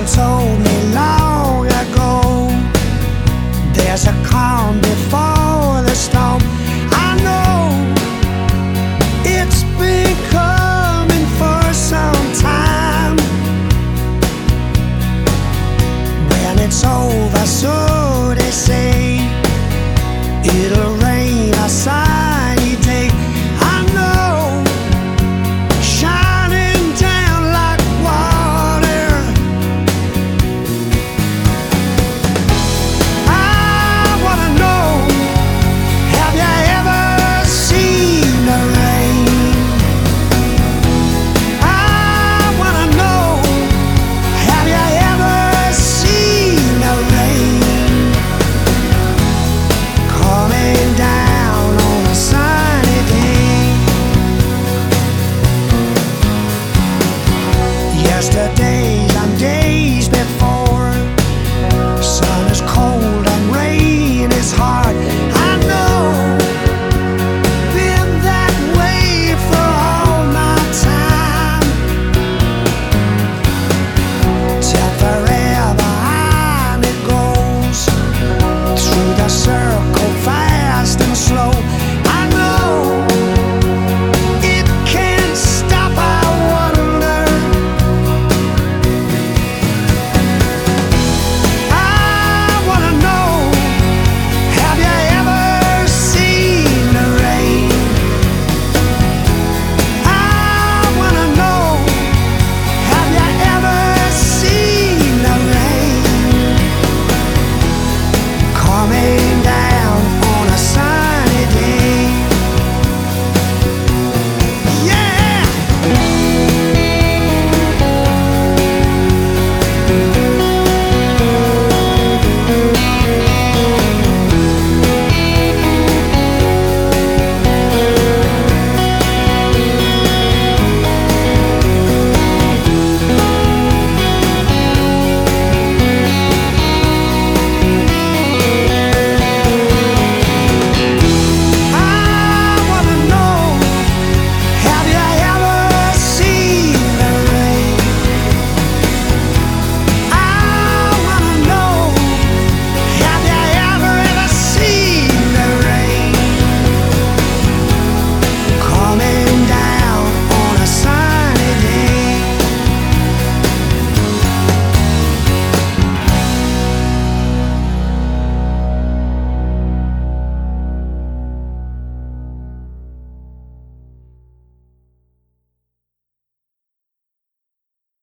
Someone told me long ago There's a calm before the storm. I know it's been coming for some time. When it's over so they say It'll rain outside. heart.